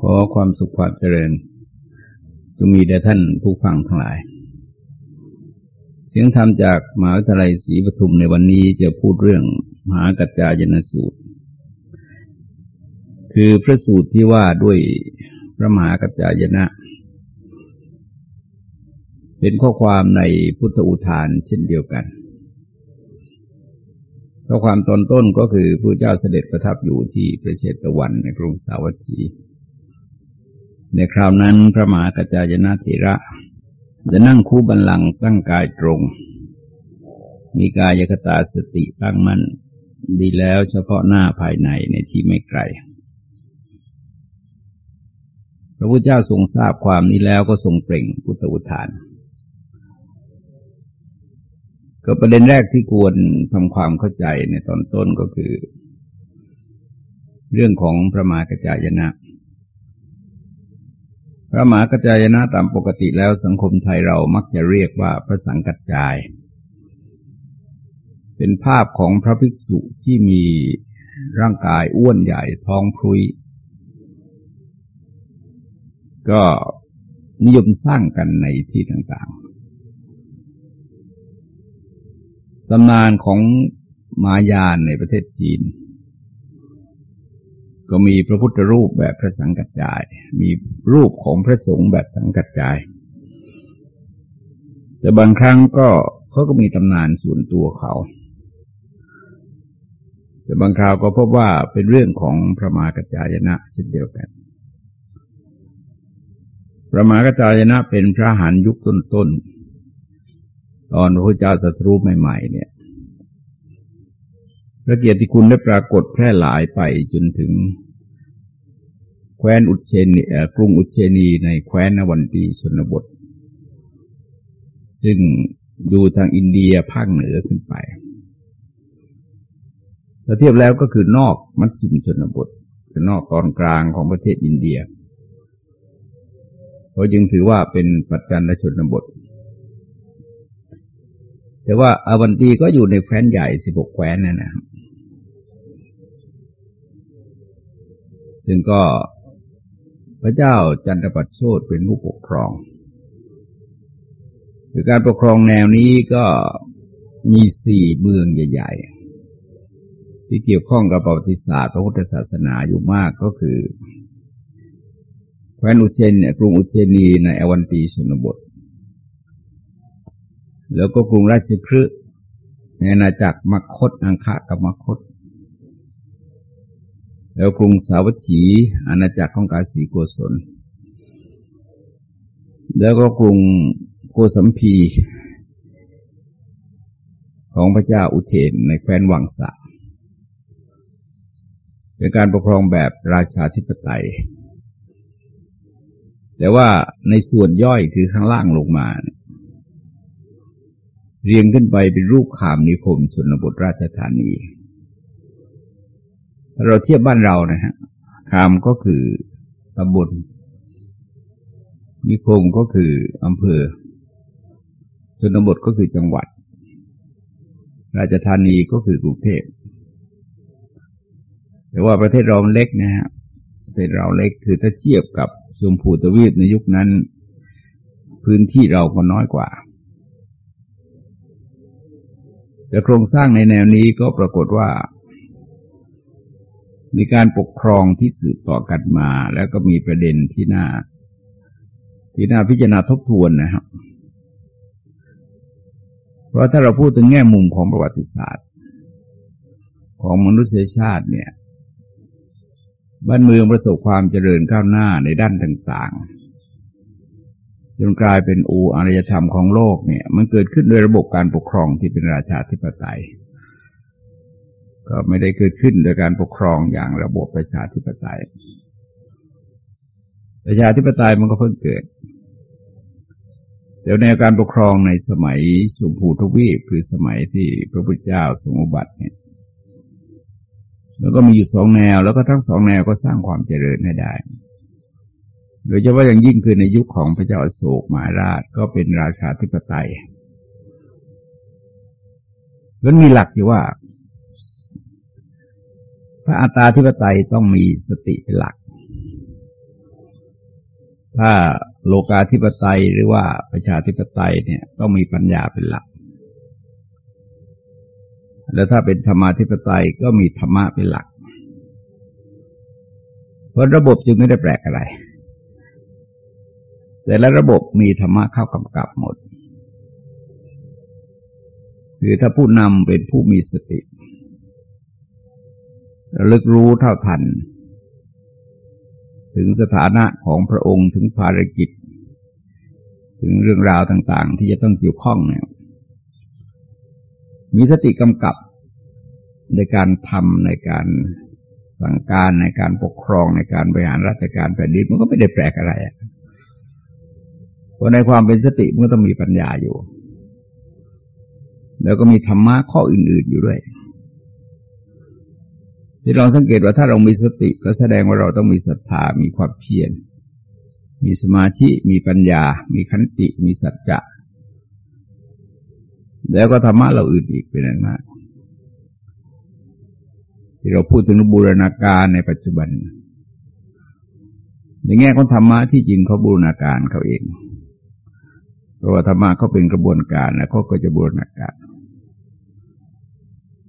ขอความสุขความเจริญจงมีแด่ท่านผู้ฟังทั้งหลาย เสียงธรรมจากมหาวิทยาลัยศรีปทุมในวันนี้จะพูดเรื่องมหากัจจายนสูตร คือพระสูตรที่ว่าด้วยพระมหากัจจายนะ เป็นข้อความในพุทธอุทานเช่นเดียวกันข้อความตอนต้นก็คือพระเจ้าเสด็จประทับอยู่ที่ประเชตะวันในกรุงสาวัตถี ในคราวนั้นพระมหากัจจายนาธิระ จะนั่งคู่บันลังตั้งกายตรง มีกายกตาสติตั้งมั่นดีแล้วเฉพาะหน้าภายในในที่ไม่ไกล พระพุทธเจ้าทรงทราบความนี้แล้วก็ทรงเปล่งพุทธอุทาน ก็ประเด็นแรกที่ควรทำความเข้าใจในตอนต้นก็คือ เรื่องของพระมหากัจจายนะ พระมหากัจจายนะตามปกติแล้วสังคมไทยเรามักจะเรียกว่าพระสังกัจจาย เป็นภาพของพระภิกษุที่มีร่างกายอ้วนใหญ่ท้องพรุย ก็นิยมสร้างกันในที่ต่างๆตำนานของมายานในประเทศจีน ก็มีพระพุทธรูปแบบพระสังกัจจาย มีรูปของพระสงฆ์แบบสังกัจจาย แต่บางครั้งก็เขาก็มีตำนานส่วนตัวเขา แต่บางคราวก็พบว่าเป็นเรื่องของพระมากัจจายนะเช่นเดียวกัน พระมากัจจายนะเป็นพระหันยุคต้นๆตอนพระพุทธเจ้าสัตรูใหม่ ๆ เนี่ย พระเกียรติคุณได้ปรากฏแพร่หลายไปจนถึง แคว้นอุเชนีกรุงอุเชนีในแคว้นนวันตีชนบท ซึ่งดูทางอินเดียภาคเหนือขึ้นไปถ้าเทียบแล้วก็คือนอกมัชชิมชนบท คือนอกตอนกลางของประเทศอินเดียเขาจึงถือว่าเป็นปัจจันชนบท แต่ว่าอาวันตีก็อยู่ในแคว้นใหญ่สิบหกแคว้นนั่นนะครับซึ่งก็พระเจ้าจันทปัตโชตเป็นผู้ปกครองคือการปกครองแนวนี้ก็มีสี่เมืองใหญ่ๆ ที่เกี่ยวข้องกับประวัติศาสตร์ พระพุทธศาสนาอยู่มากก็คือแคว้นอุเชนเนี่ยกรุงอุเชนีในอวันตีชนบท แล้วก็กรุงราชคฤห์ในอาณาจักรมคตอังคะกับมคต แล้วกรุงสาวัตถีอาณาจักรของกาสีโกศล แล้วก็กรุงโกสัมพี ของพระเจ้าอุเทนในแคว้นวังสะเป็นการปกครองแบบราชาธิปไตย แต่ว่าในส่วนย่อยคือข้างล่างลงมาเเรียงขึ้นไปเป็นรูปขามนิคมชนบทราชธานี เราเทียบบ้านเรานะฮะคามก็คือตำบลนิคมก็คืออำเภอชนบทก็คือจังหวัด ราชธานีก็คือกรุงเทพแต่ว่าประเทศเราเล็กนะฮะประเทศเราเล็กคือถ้าเทียบกับสมพูตวีปในยุคนั้น พื้นที่เราก็น้อยกว่า แต่โครงสร้างในแนวนี้ก็ปรากฏว่า มีการปกครองที่สืบต่อกันมา แล้วก็มีประเด็นที่น่า ที่น่าพิจารณาทบทวนนะครับ เพราะถ้าเราพูดถึงแง่มุมของประวัติศาสตร์ ของมนุษยชาติเนี่ย บ้านเมืองประสบความเจริญก้าวหน้าในด้านต่าง ๆ จนกลายเป็นอูอารยธรรมของโลกเนี่ย มันเกิดขึ้นโดยระบบการปกครองที่เป็นราชาธิปไตย ก็ไม่ได้เกิดขึ้นโดยการปกครองอย่างระบบประชาธิปไตย ประชาธิปไตยมันก็เพิ่งเกิดแต่ในการปกครองในสมัยสมภูทวีปคือสมัยที่พระพุทธเจ้าทรงอุบัติเนี่ยแล้วก็มีอยู่สองแนว แล้วก็ทั้งสองแนวก็สร้างความเจริญให้ได้ โดยเฉพาะอย่างยิ่งคือในยุคของพระเจ้าอโศกมหาราชก็เป็นราชาธิปไตยแล้วมีหลักอยู่ว่า พระอัตตาธิปไตยต้องมีสติเป็นหลัก ถ้าโลกาธิปไตยหรือว่าประชาธิปไตยเนี่ยต้องมีปัญญาเป็นหลัก แล้วถ้าเป็นธรรมาธิปไตยก็มีธรรมะเป็นหลัก เพราะระบบจึงไม่ได้แปลกอะไร แต่ละระบบมีธรรมะเข้ากำกับหมด คือถ้าผู้นำเป็นผู้มีสติระลึกรู้เท่าทัน ถึงสถานะของพระองค์ถึงภารกิจ ถึงเรื่องราวต่างๆ ที่จะต้องเกี่ยวข้องเนี่ยมีสติกำกับในการทำในการสั่งการในการปกครองในการบริหารราชการแผ่นดินมันก็ไม่ได้แปลกอะไร เพราะในความเป็นสติมันก็ต้องมีปัญญาอยู่ แล้วก็มีธรรมะข้ออื่น ๆอยู่ด้วย ที่เราสังเกตว่าถ้าเรามีสติก็แสดงว่าเราต้องมีศรัทธา มีความเพียร มีสมาธิ มีปัญญา มีขันติ มีสัจจะ แล้วก็ธรรมะเราอื่นอีกเป็นอันมาก ที่เราพูดถึงบูรณาการในปัจจุบันในแง่ของธรรมะที่จริงเขาบูรณาการเขาเอง ราะว่าธรรมะเขาเป็นกระบวนการแล้วเขาก็จะบูรณาการ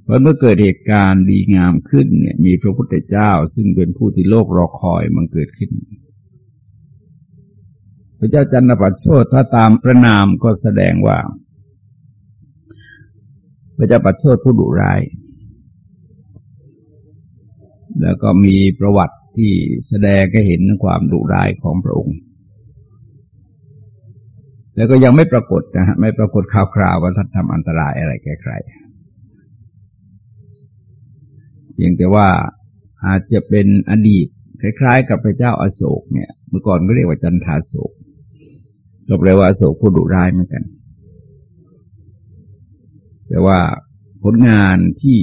เพราะเมื่อเกิดเหตุการณ์ดีงามขึ้นเนี่ยมีพระพุทธเจ้า ซึ่งเป็นผู้ที่โลกรอคอยมันเกิดขึ้น พระเจ้าจันทปัตโชตถ้าตามพระนามก็แสดงว่า พระเจ้าปัตโชตผู้ดุร้าย แล้วก็มีประวัติที่แสดงให้เห็นความดุร้ายของพระองค์ แล้วก็ยังไม่ปรากฏนะฮะไม่ปรากฏข่าวคราวว่าท่านทำอันตรายอะไรแก่ใครเพียงแต่ว่าอาจจะเป็นอดีตคล้ายๆ กับพระเจ้าอาโศกเนี่ย เมื่อก่อนก็เรียกว่าจันทาโศกก็แปลว่าอโศกผู้ดุร้ายเหมือนกัน แต่ว่าผลงานที่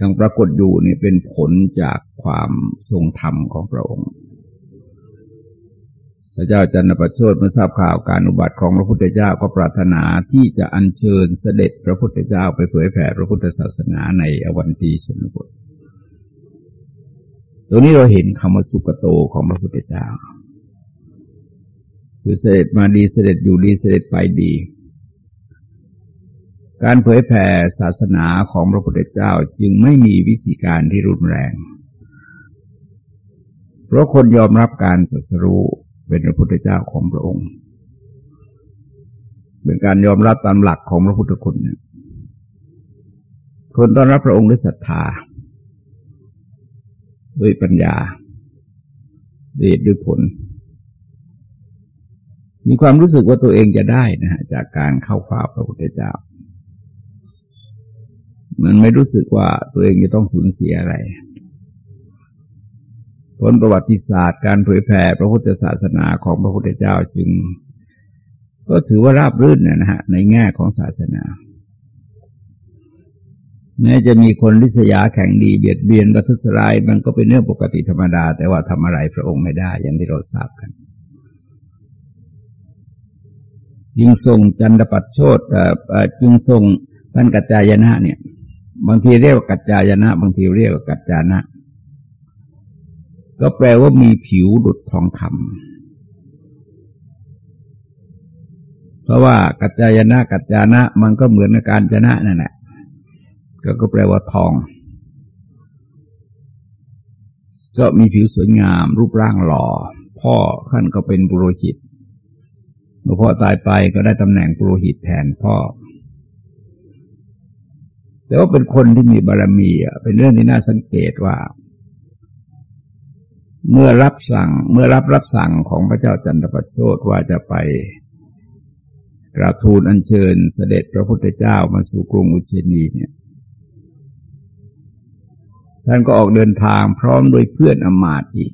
ยังปรากฏอยู่นี่เป็นผลจากความทรงธรรมของพระองค์ พระเจ้าจันทประโชดเมื่อทราบข่าวการอุบัติของพระพุทธเจ้าก็ปรารถนาที่จะอัญเชิญเสด็จพระพุทธเจ้าไปเผยแผ่พระพุทธศาสนาในอวันตีชนบทตรงนี้เราเห็นคำว่าสุกโตของพระพุทธเจ้า คือเสด็จมาดีเสด็จอยู่ดีเสด็จไปดี การเผยแผ่ศาสนาของพระพุทธเจ้าจึงไม่มีวิธีการที่รุนแรง เพราะคนยอมรับการศัสรู้ เป็นพระพุทธเจ้าของพระองค์ เป็นการยอมรับตามหลักของพระพุทธคุณเนี่ยคนต้อนรับพระองค์ด้วยศรัทธา ด้วยปัญญาด้วยด้วยผล มีความรู้สึกว่าตัวเองจะได้นะฮะจากการเข้าฟ้าพระพุทธเจ้า มันไม่รู้สึกว่าตัวเองจะต้องสูญเสียอะไร ผลประวัติศาสตร์การเผยแผ่พระพุทธศาสนาของพระพุทธเจ้าจึง ก็ถือว่าราบรื่นนะฮะในแง่ของศาสนาแม้จะมีคนริษยาแข่งดีเบียดเบียนรัทุสรายมันก็เป็นเรื่องปกติธรรมดา แต่ว่าทำอะไรพระองค์ไม่ได้ อย่างที่เราทราบกันยิงทรงจันทปัตโชตจึงทรงท่านกัจจายนะเนี่ย บางทีเรียกว่ากัจจายนะ บางทีเรียกว่ากัจจานะ ก็แปลว่ามีผิวดุดทองคำเพราะว่ากัจจายนะกัจจานะ มันก็เหมือนกับการจนะนั่นแหละก็ก็แปลว่าทอง ก็มีผิวสวยงาม รูปร่างหล่อ พ่อขั้นก็เป็นปุโรหิตเมื่อพ่อตายไปก็ได้ตำแหน่งปุโรหิตแทนพ่อ แต่ว่าเป็นคนที่มีบารรมีเป็นเรื่องที่น่าสังเกตว่า เมื่อรับสั่งเมื่อรับรับสั่งของพระเจ้าจันทประโชดว่าจะไปกราบทูลอัญเชิญเสด็จพระพุทธเจ้ามาสู่กรุงอุเชนีเนี่ย ท่านก็ออกเดินทางพร้อมโดยเพื่อนอมาตอีก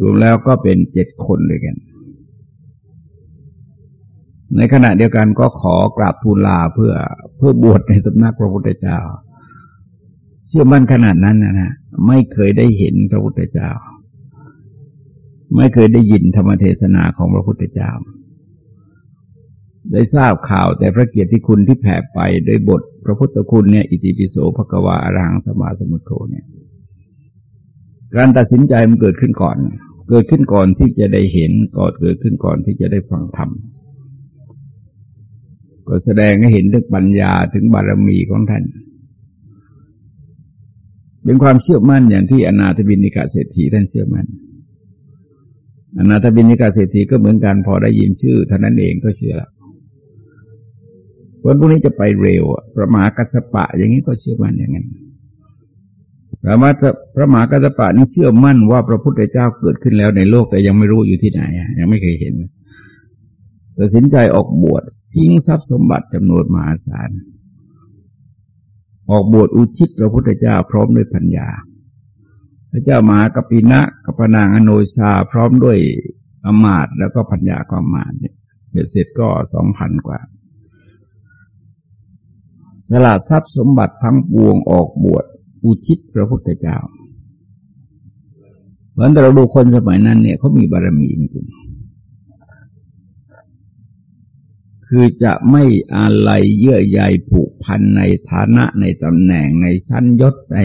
รวมแล้วก็เป็นเจ็ดคนด้วยกัน ในขณะเดียวกันก็ขอกราบทูลลาเพื่อเพื่อบวชในสำนักพระพุทธเจ้า เชื่อมั่นขนาดนั้นนะนะไม่เคยได้เห็นพระพุทธเจ้า ไม่เคยได้ยินธรรมเทศนาของพระพุทธเจ้า ได้ทราบข่าวแต่พระเกียรติคุณที่แผ่ไปโดยบทพระพุทธคุณเนี่ยอิติปิโสภควาอรังสมาสมุทโธเนี่ย การตัดสินใจมันเกิดขึ้นก่อน เกิดขึ้นก่อนที่จะได้เห็นก่อนเกิดขึ้นก่อนที่จะได้ฟังธรรมก็แสดงให้เห็นถึงปัญญาถึงบารมีของท่าน เป็นความเชื่อมั่นอย่างที่อนาถบินิกาเศรษฐีท่านเชื่อมั่นอนาถบินิกาเศรษฐีก็เหมือนกันพอได้ยินชื่อเท่านั้นเองก็เชื่อล้วคนพวกนี้จะไปเร็วประมากัสปะ อย่างนี้ก็เชื่อมั่นอย่างนั้นพระมาพระมหากัสปะนี่เชื่อมั่นว่าพระพุทธเจ้าเกิดขึ้นแล้วในโลกแต่ยังไม่รู้อยู่ที่ไหนยังไม่เคยเห็นตัดสินใจออกบวชทิ้งทรัพย์สมบัติจำนวนมหาศาล ออกบวชอุทิศพระพุทธเจ้าพร้อมด้วยปัญญา พระเจ้ามหากปินะกัปนางอโนชาพร้อมด้วยอมาตแล้วก็ปัญญาก็อมาตเนี่ยเบ็ดเสร็จก็สองพันกว่า สละทรัพย์สมบัติทั้งปวงออกบวชอุทิศพระพุทธเจ้าเพราะเราดูคนสมัยนั้นเนี่ยเขามีบารมีจริง คือจะไม่อะไรเยื่อใยผูกพันในฐานะในตำแหน่งในชั้นยศใน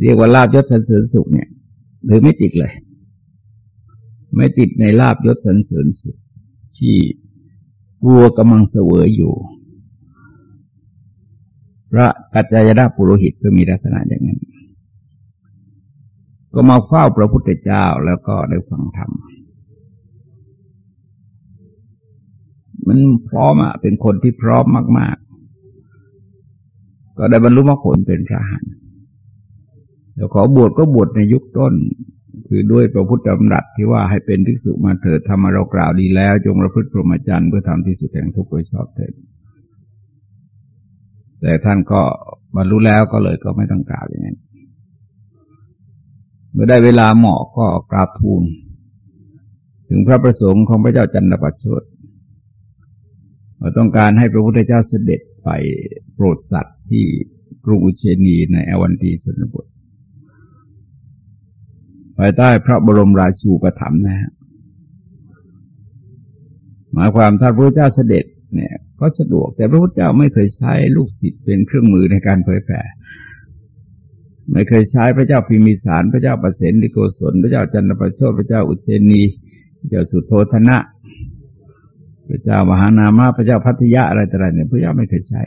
เรียกว่าลาบยศสันเสริญสุขเนี่ยหรือไม่ติดเลย ไม่ติดในลาบยศสันเสริญสุข ที่กลัวกำลังเสวยอยู่ พระกัจจายดาปุโรหิตก็มีลักษณะอย่างนั้น ก็มาเฝ้าพระพุทธเจ้าแล้วก็ได้ฟังธรรม มันพร้อมอะเป็นคนที่พร้อมมาก ๆ ก็ได้บรรลุมรรคผลเป็นพระหันแต่ขอบวชก็บวชในยุคต้น คือด้วยพระพุทธธรรมรัตที่ว่าให้เป็นภิกษุมาเถิดทำเรากล่าวดีแล้ว จงประพฤติพรหมจรรย์เพื่อทำที่สุดแห่งทุกข์โดยชอบเถิดแต่ท่านก็บรรลุแล้วก็เลยก็ไม่ต้องกล่าวอย่างนั้นเมื่อได้เวลาเหมาะก็กราบทูลถึงพระประสงค์ของพระเจ้าจันทประชด ต้องการให้พระพุทธเจ้าเสด็จไปโปรดสัตว์ที่กรุงอุเชนีในอวันตีสนบทภายใต้พระบรมราชูปถัมภ์นะฮะหมายความถ้าพระพุทธเจ้าเสด็จเนี่ยก็สะดวก แต่พระพุทธเจ้าไม่เคยใช้ลูกศิษย์เป็นเครื่องมือในการเผยแผ่ไม่เคยใช้พระเจ้าพิมิสาร พระเจ้าประสิทธิโกศล พระเจ้าจันทประโชดพระเจ้าอุเชนี พระเจ้าสุโธธนะ พระเจ้ามหานามาพระเจ้าพัทยาอะไรต่างๆเนี่ยพระเจ้าไม่เคยใช้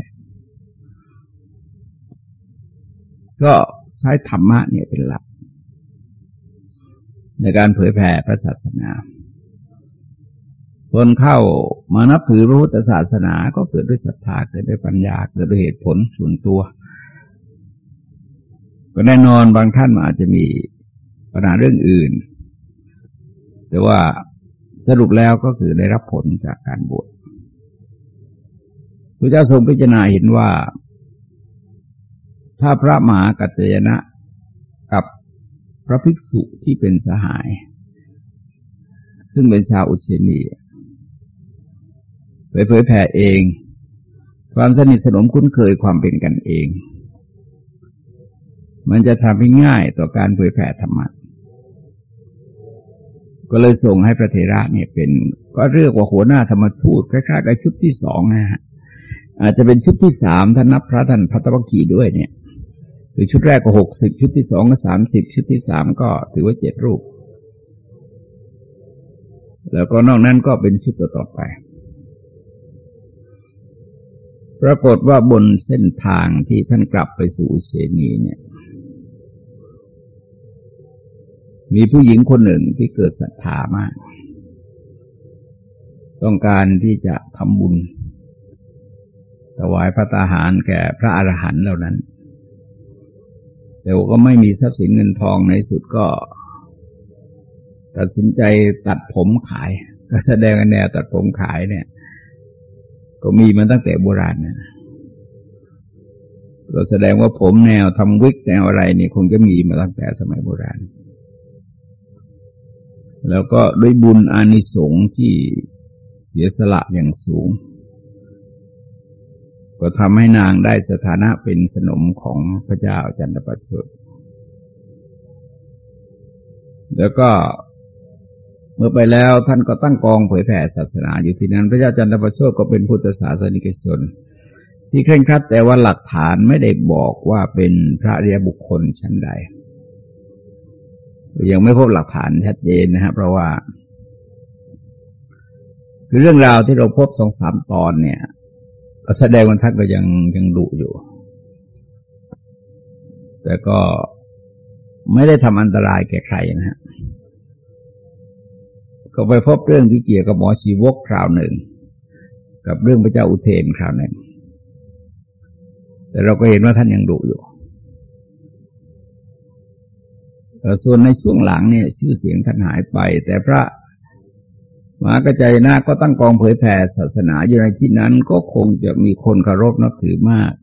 ก็ใช้ธรรมะเนี่ยเป็นหลัก ในการเผยแผ่พระศาสนาคนเข้ามานับถือพระพุทธศาสนาก็เกิดด้วยศรัทธาเกิดด้วยปัญญา เกิดด้วยเหตุผลส่วนตัว ก็แน่นอนบางท่านอาจจะมีปัญหาเรื่องอื่น แต่ว่า สรุปแล้วก็คือได้รับผลจากการบวชพระเจ้าทรงพิจารณาเห็นว่า ถ้าพระมหากัจจยนะกับพระภิกษุที่เป็นสหาย ซึ่งเป็นชาวอุเชนีไปเผยแผ่เอง ความสนิทสนมคุ้นเคยความเป็นกันเอง มันจะทำให้ง่ายต่อการเผยแผ่ธรรมะ ก็เลยส่งให้พระเถระเนี่ยเป็นก็เรียกว่าหัวหน้าธรรมทูตคล้ายๆกับชุดที่สองนะฮะอาจจะเป็นชุดที่สามท่านนับพระท่านพัตวคีด้วยเนี่ยคือชุดแรกก็หกสิบชุดที่สองก็สามสิบชุดที่สามก็ถือว่าเจ็ดรูป แล้วก็นอกนั้นก็เป็นชุดต่อๆไป ปรากฏว่าบนเส้นทางที่ท่านกลับไปสู่เชนีเนี่ย มีผู้หญิงคนหนึ่งที่เกิดศรัทธามาก ต้องการที่จะทำบุญ ถวายพระตาหารแก่พระอรหันต์เหล่านั้น แต่ว่าก็ไม่มีทรัพย์สินเงินทองในสุดก็ ตัดสินใจตัดผมขาย ก็แสดงแนวตัดผมขายเนี่ย ก็มีมาตั้งแต่โบราณเนี่ยแสดงว่าผมแนวทำวิกแนวอะไรนี่คงจะมีมาตั้งแต่สมัยโบราณ แล้วก็ด้วยบุญอานิสงส์ที่เสียสละอย่างสูง ก็ทำให้นางได้สถานะเป็นสนมของพระเจ้าจันทประชดแล้วก็เมื่อไปแล้วท่านก็ตั้งกองเผยแผ่ศาสนาอยู่ที่นั้น พระเจ้าจันทประชดก็เป็นพุทธศาสนิกชน ที่เคร่งครัดแต่ว่าหลักฐานไม่ได้บอกว่าเป็นพระเรียบุคคลชั้นใด ยังไม่พบหลักฐานชัดเจนนะครับเพราะว่า คือเรื่องราวที่เราพบสองสามตอนเนี่ยก็แสดงว่าท่านก็ยังยังดุอยู่ แต่ก็ไม่ได้ทำอันตรายแก่ใครนะฮะก็ไปพบเรื่องที่เกี่ยวกับหมอชีวกคราวหนึ่ง กับเรื่องพระเจ้าอุเทนคราวหนึ่ง แต่เราก็เห็นว่าท่านยังดุอยู่ ส่วนในช่วงหลังเนี่ย ชื่อเสียงท่านหายไป แต่พระมหากระจายนาก็ตั้งกองเผยแผ่ศาสนาอยู่ในที่นั้นก็คงจะมีคนเคารพนับถือมาก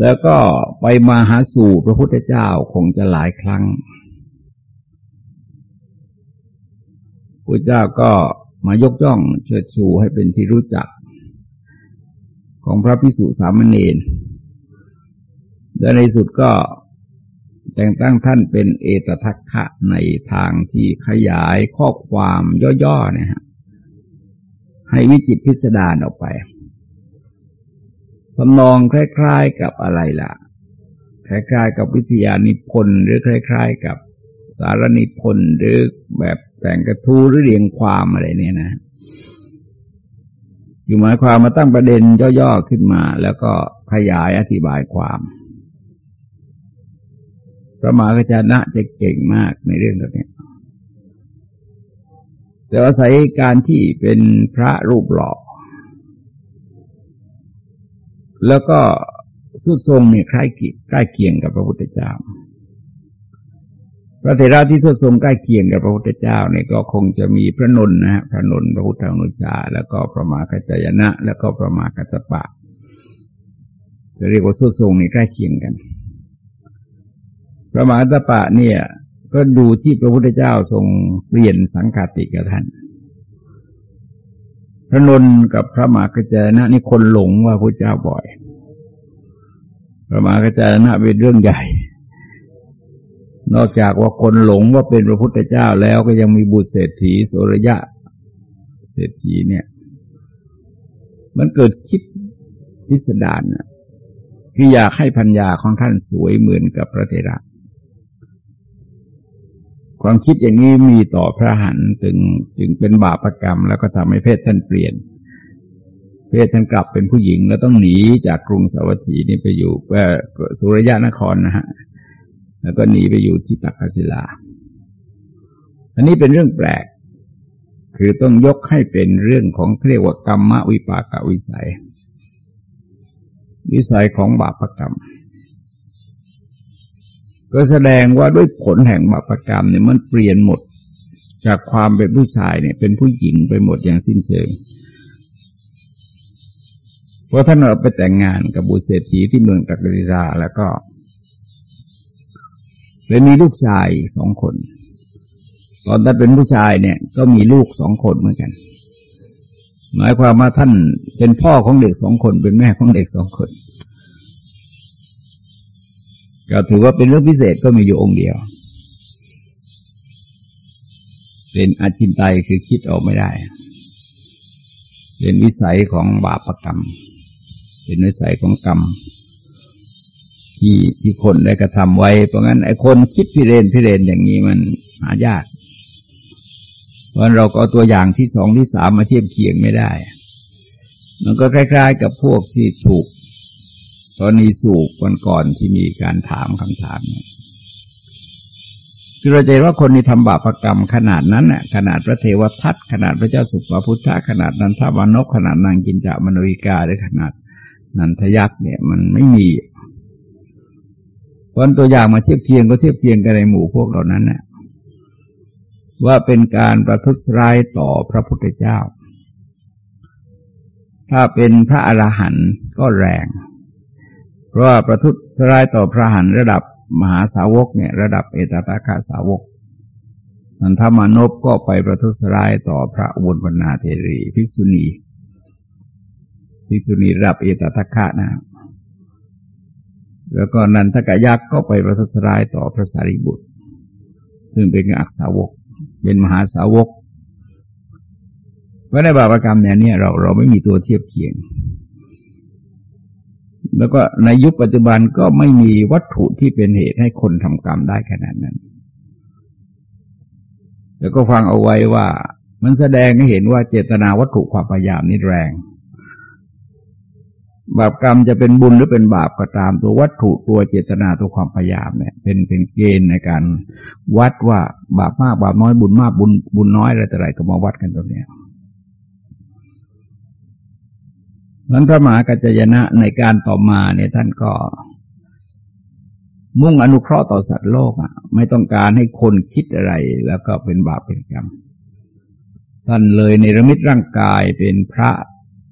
แล้วก็ไปมาหาสู่พระพุทธเจ้าคงจะหลายครั้งพระเจ้าก็มายกย่องเชิดชูให้เป็นที่รู้จัก ของพระพิสุสามเณรและในสุดก็ แต่งตั้งท่านเป็นเอตทัคคะในทางที่ขยายข้อความย่อๆนะฮะให้วิจิตพิสดารออกไปทำนองคล้าย ๆกับอะไรล่ะ คล้าย ๆ กับวิทยานิพนธ์หรือคล้าย ๆ กับสารนิพนธ์หรือแบบแต่งกระทู้หรือเรียงความอะไรเนี่ยนะอยู่หมายความมาตั้งประเด็นย่อๆขึ้นมา แล้วก็ขยายอธิบายความ ระมหากจานะจะเก่งมากในเรื่องแบบนี้แต่อาศัยการที่เป็นพระรูปหล่อ แล้วก็สุดทรงเนี่ยคล้ายใกล้เคียงกับพระพุทธเจ้า พระเถระที่สุดทรงใกล้เคียงกับพระพุทธเจ้าเนี่ยก็คงจะมีพระนนนะฮะพระนนพระพุทธอนุชา แล้วก็พระมากัจจยนะ แล้วก็พระมากัจจปะจะเรียกว่าสุดทรงนี่ใกล้เคียงกัน พระมหาตปะเนี่ย ก็ดูที่พระพุทธเจ้าทรงเปลี่ยนสังกติกับท่าน พระนนกับพระมหากระจนะนี่คนหลงว่าพระเจ้าบ่อย พระมหากระจนะเป็นเรื่องใหญ่ นอกจากว่าคนหลงว่าเป็นพระพุทธเจ้าแล้วก็ยังมีบุตรเศรษฐีโสรยะ เศรษฐีเนี่ย มันเกิดคิดพิสดารนะคืออยากให้พัญญาของท่านสวยเหมือนกับพระเทระ ความคิดอย่างนี้มีต่อพระหันจึงจึงเป็นบาปรกรรม แล้วก็ทำให้เพศท่านเปลี่ยน เพศท่านกลับเป็นผู้หญิงแล้วต้องหนีจากกรุงสาวัตถีนี่ไปอยู่เ่สุริยะนครนะฮะแล้วก็หนีไปอยู่ที่ตักกศิลา อันนี้เป็นเรื่องแปลก คือต้องยกให้เป็นเรื่องของเรียกว่ากรรมวิปากวิสัย วิสัยของบาปรกรรม ก็แสดงว่าด้วยผลแห่งบาปกรรมเนี่ยมันเปลี่ยนหมด จากความเป็นผู้ชายเนี่ยเป็นผู้หญิงไปหมดอย่างสิ้นเชิงเพราะท่านเราไปแต่งงานกับบุตรเศรษฐีที่เมืองตักริราแล้วก็เลยมีลูกชายสองคน ตอนท่านเป็นผู้ชายเนี่ย ก็มีลูกสองคนเหมือนกัน หมายความว่าท่านเป็นพ่อของเด็กสองคน เป็นแม่ของเด็กสองคน ก็ถือว่าเป็นเรื่องพิเศษก็มีอยู่องค์เดียว เป็นอาจินไตคือคิดออกไม่ได้ เป็นวิสัยของบาปกรรม เป็นวิสัยของกรรม ที่ที่คนได้กระทำไว้ เพราะงั้นไอ้คนคิดพิเรนพิเรนอย่างนี้มันหายาก เพราะเราก็ตัวอย่างที่สองที่สามมาเทียบเคียงไม่ได้ มันก็คล้าย ๆ กับพวกที่ถูก ตอนนี้สูบก่อนก่อนที่มีการถามคำถามเนี่ยคือเราจะว่าคนที่ทำบาปกรรมขนาดนั้นน่ะขนาดพระเทวทัตขนาดพระเจ้าสุภพุทธะขนาดนันทวานกขนาดนางกินจามโนวิกาหรือขนาดนันทยักษ์เนี่ย มันไม่มีเพราะตัวอย่างมาเทียบเคียงก็เทียบเคียงกันในหมู่พวกเหล่านั้นน่ะว่าเป็นการประทุษร้ายต่อพระพุทธเจ้า ถ้าเป็นพระอรหันต์ก็แรง เพราะว่าประทุษร้ายต่อพระหันระดับมหาสาวกเนี่ยระดับเอตตาคาสาวกนันทมานพก็ไปประทุษร้ายต่อพระอุบลนาเทรี ภิกษุณี ภิกษุณีระดับเอตตาคานะแล้วก็นันทกยักษ์ก็ไปประทุษร้ายต่อพระสารีบุตร ซึ่งเป็นอักษาวก เป็นมหาสาวกเพราะในบาปกรรมเนี่ยเราเราไม่มีตัวเทียบเคียง แล้วก็ในยุคปัจจุบันก็ไม่มีวัตถุที่เป็นเหตุให้คนทำกรรมได้ขนาดนั้น แล้วก็ฟังเอาไว้ว่า มันแสดงให้เห็นว่าเจตนาวัตถุความพยายามนี่แรง บาปกรรมจะเป็นบุญหรือเป็นบาปก็ตามตัววัตถุตัวเจตนาตัวความพยายามเนี่ย เป็นเป็นเกณฑ์ในการวัดว่าบาปมากบาปน้อยบุญมากบุญบุญน้อยอะไรแต่ไรก็มาวัดกันตรงนี้ นั้นพระมหากัจจยนะในการต่อมาเนี่ยท่านก็ มุ่งอนุเคราะห์ต่อสัตว์โลกอะ ไม่ต้องการให้คนคิดอะไร แล้วก็เป็นบาปเป็นกรรมท่านเลยในระมิตร่างกายเป็นพระ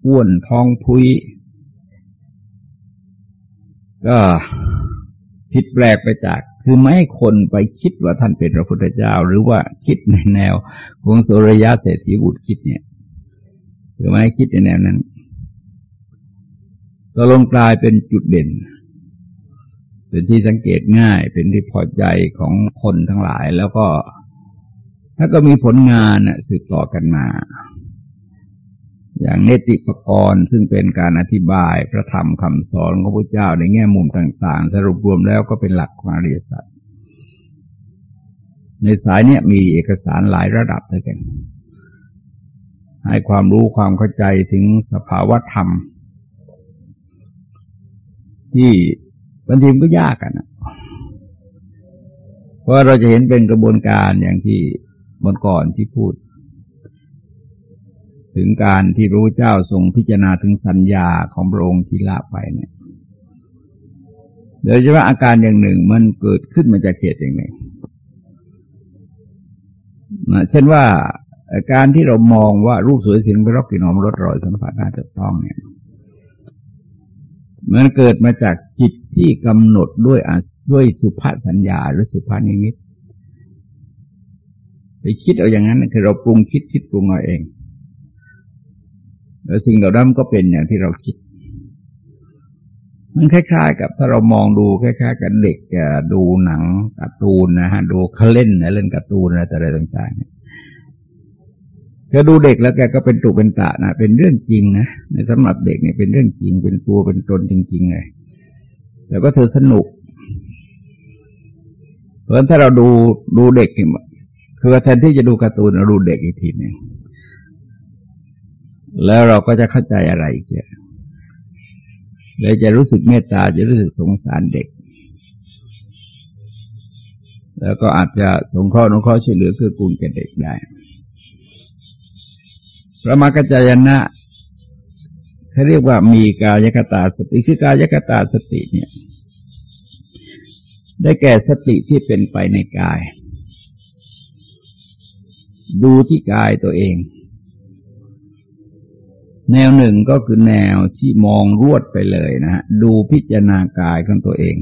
อ้วนท้องพุยก็ผิดแปลกไปจาก คือไม่ให้คนไปคิดว่าท่านเป็นพระพุทธเจ้า หรือว่าคิดในแนวของสุริยะเศรษฐีบุตรคิดเนี่ยคือไม่ให้คิดในแนวนั้น ก็ลงกลายเป็นจุดเด่น เป็นที่สังเกตง่าย เป็นที่พอใจของคนทั้งหลาย แล้วก็ ถ้าก็มีผลงานสืบต่อกันมา อย่างเนติปกรณ์ซึ่งเป็นการอธิบายพระธรรมคำสอนของพระเจ้าในแง่มุมต่าง ๆ สรุปรวมแล้วก็เป็นหลักของอริยสัจในสายเนี้ยมีเอกสารหลายระดับด้วยกัน ให้ความรู้ความเข้าใจถึงสภาวะธรรม ที่บางทีก็ยากกันนะเพราะเราจะเห็นเป็นกระบวนการอย่างที่บนก่อนที่พูด ถึงการที่รู้เจ้าทรงพิจารณาถึงสัญญาของพระองค์ที่ละไปเนี่ยโดยเฉพาะอาการอย่างหนึ่งมันเกิดขึ้นมาจากเหตุอย่างหนึ่งนะเช่นว่าการที่เรามองว่ารูปสวยเสียงเป็นรกกลิ่นหอมรสรอยสัมผัสน่าจะต้องเนี่ย มันเกิดมาจากจิตที่กำหนดด้วยด้วยสุภาษสัญญาหรือสุภานิมิต ไปคิดเอาอย่างนั้นคือเราปรุงคิดคิดปรุงเอาเองแล้วสิ่งเหล่านั้นก็เป็นอย่างที่เราคิด มันคล้าย ๆ กับถ้าเรามองดูคล้ายๆ กับเด็กดูหนังการ์ตูนนะฮะดูเขาเล่นนะเล่นการ์ตูนอะไรต่อะไรต่างๆ กดูเด็กแล้วแกก็เป็นตุเป็นตะนะเป็นเรื่องจริงนะในสำหรับเด็กเนี่ยเป็นเรื่องจริง เป็นตัวเป็นตนจริง ๆ เลยแต่ก็เธอสนุก เพราะถ้าเราดูดูเด็กเนี่ยคือแทนที่จะดูการ์ตูนเราดูเด็กอีกทีหนึ่งแล้วเราก็จะเข้าใจอะไรเกี่ยเลยจะรู้สึกเมตตาจะรู้สึกสงสารเด็ก แล้วก็อาจจะสงเคราะห์นุเคราะห์ช่วยเหลือคือกูลแก่เด็กได้ พระมกจายนะเขาเรียกว่ามีกายกตาสติคือกายกตาสติเนี่ย ได้แก่สติที่เป็นไปในกาย ดูที่กายตัวเอง แนวหนึ่งก็คือแนวที่มองรวดไปเลยนะฮะดูพิจารณากายของตัวเอง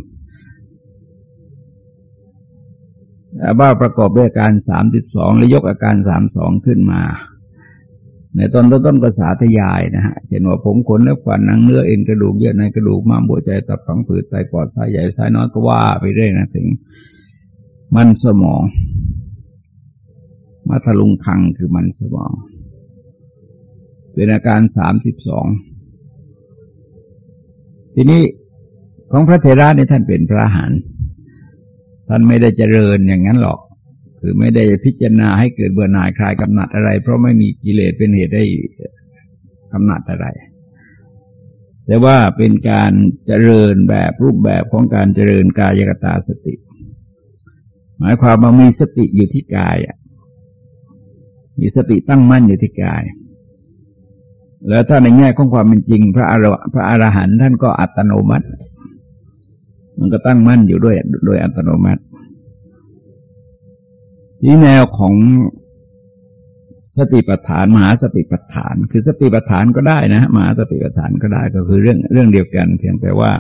บ้าประกอบด้วยอาการสามสิบสองแล้วยกอาการสามสองขึ้นมา ในตอนต้นๆก็สาธยายนะฮะเช่นว่าผมขนเนื้อฟันนังเนื้อเอ็นกระดูกเยื่อในกระดูกม้ามหัวใจตับฝังผืดไตปอดไส้ใหญ่ไส้น้อยก็ว่าไปเรื่อยนะถึง มันสมองมาทะลุงคังคือมันสมอง เป็นอาการสามสิบสองทีนี้ของพระเทระนี่ท่านเป็นพระหันท่านไม่ได้เจริญอย่างนั้นหรอก คือไม่ได้พิจารณาให้เกิดเบื่อหน่ายคลายกำหนัดอะไร เพราะไม่มีกิเลสเป็นเหตุได้กำหนัดอะไร แต่ว่าเป็นการเจริญแบบรูปแบบของการเจริญกายกตาสติ หมายความว่ามีสติอยู่ที่กายมีสติตั้งมั่นอยู่ที่กาย แล้วถ้าในแง่ของความเป็นจริง พระอรพระอรหันต์ท่านก็อัตโนมัติ มันก็ตั้งมั่นอยู่ด้วยโดยอัตโนมัติ ที่แนวของสติปัฏฐาน มหาสติปัฏฐาน คือสติปัฏฐานก็ได้นะมหาสติปัฏฐานก็ได้ก็คือเรื่องเรื่องเดียวกัน เพียงแต่ว่า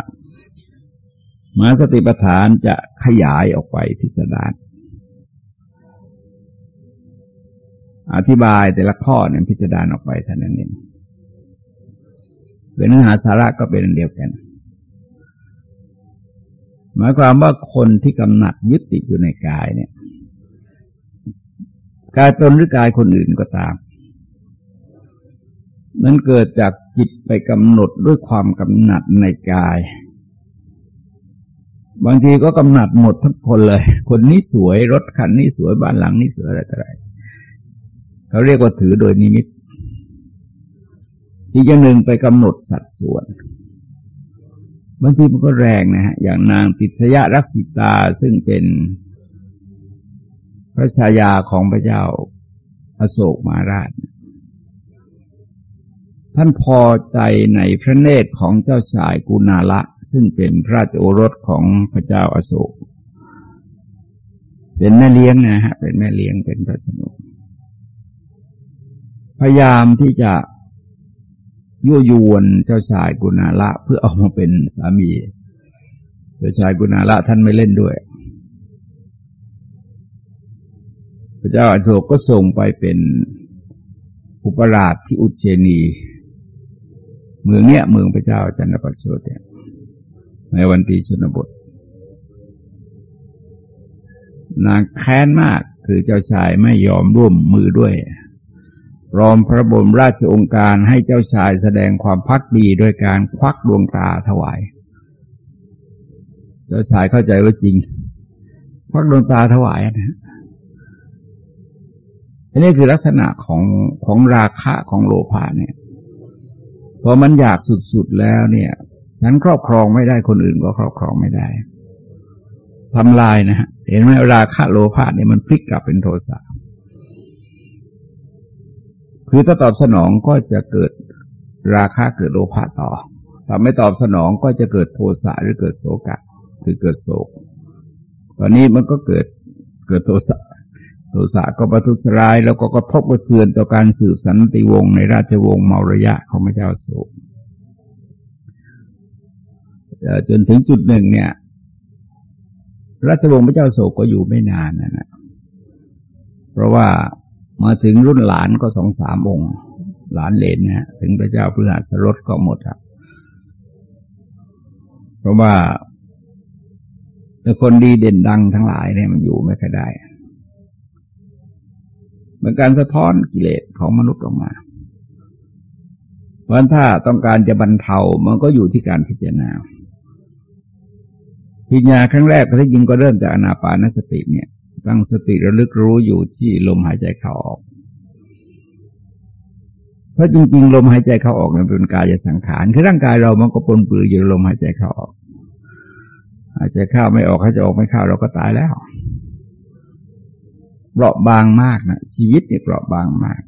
มหาสติปัฏฐานจะขยายออกไปพิสดารอธิบายแต่ละข้อเนี่ยพิจารณาออกไปเท่านั้นเองเป็นเนื้อหาสาระก็เป็นอันเดียวกัน หมายความว่าคนที่กำหนัดยึดติดอยู่ในกายเนี่ย กายตนหรือกายคนอื่นก็ตาม นั้นเกิดจากจิตไปกำหนดด้วยความกำหนัดในกาย บางทีก็กำหนัดหมดทั้งคนเลย คนนี้สวยรถคันนี้สวยบ้านหลังนี้สวยอะไรต่ออะไรเขาเรียกว่าถือโดยนิมิต อีกอย่างหนึ่งไปกำหนดสัดส่วนบางทีมันก็แรงนะฮะอย่างนางติสยรักษิตาซึ่งเป็น ระชายาของพระเจ้าอโศกมาราช ท่านพอใจในพระเนตรของเจ้าชายกุณาละ ซึ่งเป็นพระราชโอรสของพระเจ้าอาโศก เป็นแม่เลี้ยงนะฮะ เป็นแม่เลี้ยงเป็นพระสนุกพยายามที่จะยั่วยวนเจ้าชายกุณาละเพื่อเอามาเป็นสามี เจ้าชายกุณาละท่านไม่เล่นด้วย พระเจ้าอโศกก็ส่งไปเป็นอุปราชที่อุเชนี เมืองเนี้ยเมืองพระเจ้าจันทประโชดเนี่ยในวันตีชนบท นางแค้นมากคือเจ้าชายไม่ยอมร่วมมือด้วยรอมพระบรมราชองค์การให้เจ้าชายแสดงความพักดีโดยการควักดวงตาถวาย เจ้าชายเข้าใจว่าจริง ควักดวงตาถวายนะ อันนี้คือลักษณะของของราคะของโลภะเนี่ยพอมันอยากสุดๆแล้วเนี่ยฉันครอบครองไม่ได้คนอื่นก็ครอบครองไม่ได้ทำลายนะฮะเห็นไหมราคะโลภะเนี่ยมันพลิกกลับเป็นโทสะคือถ้าตอบสนองก็จะเกิดราคะเกิดโลภะต่อถ้าไม่ตอบสนองก็จะเกิดโทสะหรือเกิดโศกะ คือเกิดโศก ตอนนี้มันก็เกิดเกิดโทสะ โทสะก็ประทุษร้าย แล้วก็กระทบกระเทือนต่อการสืบสันติวงศ์ในราชวงศ์เมารยะของพระเจ้าโศกจนถึงจุดหนึ่งเนี่ย ราชวงศ์พระเจ้าโศกก็อยู่ไม่นานนะนะเพราะว่ามาถึงรุ่นหลานก็สองสามองค์หลานเลนนะฮะถึงพระเจ้าพฤหัสรถก็หมดครับ เพราะว่าแต่คนดีเด่นดังทั้งหลายเนี่ยมันอยู่ไม่ค่อยได้ เป็นการสะท้อนกิเลสของมนุษย์ออกมา เพราะถ้าต้องการจะบรรเทามันก็อยู่ที่การพิจารณา พิจารณาครั้งแรกก็ที่ยิงก็เริ่มจากอนาปานสติเนี่ย ตั้งสติระลึกรู้อยู่ที่ลมหายใจเข้าออกเพราะจริง ๆ ลมหายใจเข้าออกนั้นเป็นกายสังขารคือร่างกายเรามันก็ปนเปื้อนอยู่ลมหายใจเข้าออกหายใจเข้าไม่ออกหายใจออกไม่เข้าเราก็ตายแล้ว เปราะบางมากนะชีวิตเนี่ยเปราะบางมาก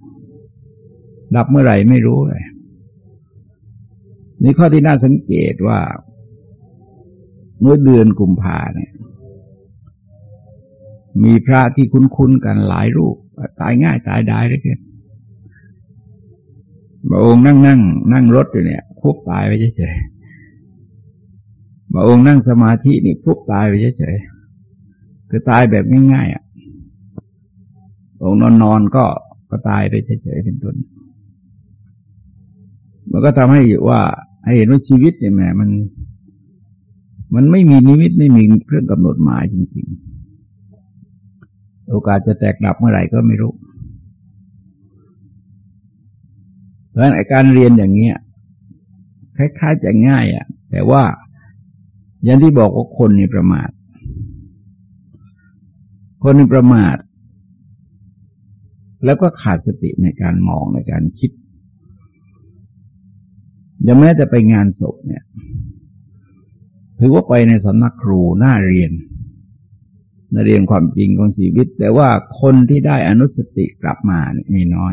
ดับเมื่อไหร่ไม่รู้เลยนี่ข้อที่น่าสังเกตว่า เมื่อเดือนกุมภาเนี่ย มีพระที่คุ้นๆกันหลายรูป ตายง่ายตายได้เลยเกินบาองค์นั่งนั่งนั่งรถอยู่เนี่ยคุบตายไปเฉยๆบาองค์นั่งสมาธินี่คุบตายไปเฉยๆคือตายแบบง่ายๆอะ องนอนนอนก็ก็ตายไปเฉยๆเป็นต้นมันก็ทำให้ว่า ให้เห็นว่าชีวิตเนี่ยแหมมัน มันไม่มีนิมิตไม่มีเครื่องกำหนดหมายจริง ๆ โอกาสจะแตกดับเมื่อไหร่ก็ไม่รู้เพราะฉะนั้นการเรียนอย่างเนี้ยคล้ายๆจะง่ายอะ แต่ว่าอย่างที่บอกว่าคนนี่ประมาท คนนี่ประมาท แล้วก็ขาดสติในการมองในการคิดยังแม้แต่ไปงานศพเนี่ย ถือว่าไปในสำนักครูหน่าเรียนนเรียนความจริงของชีวิต แต่ว่าคนที่ได้อนุสติกลับมานี่มีน้อย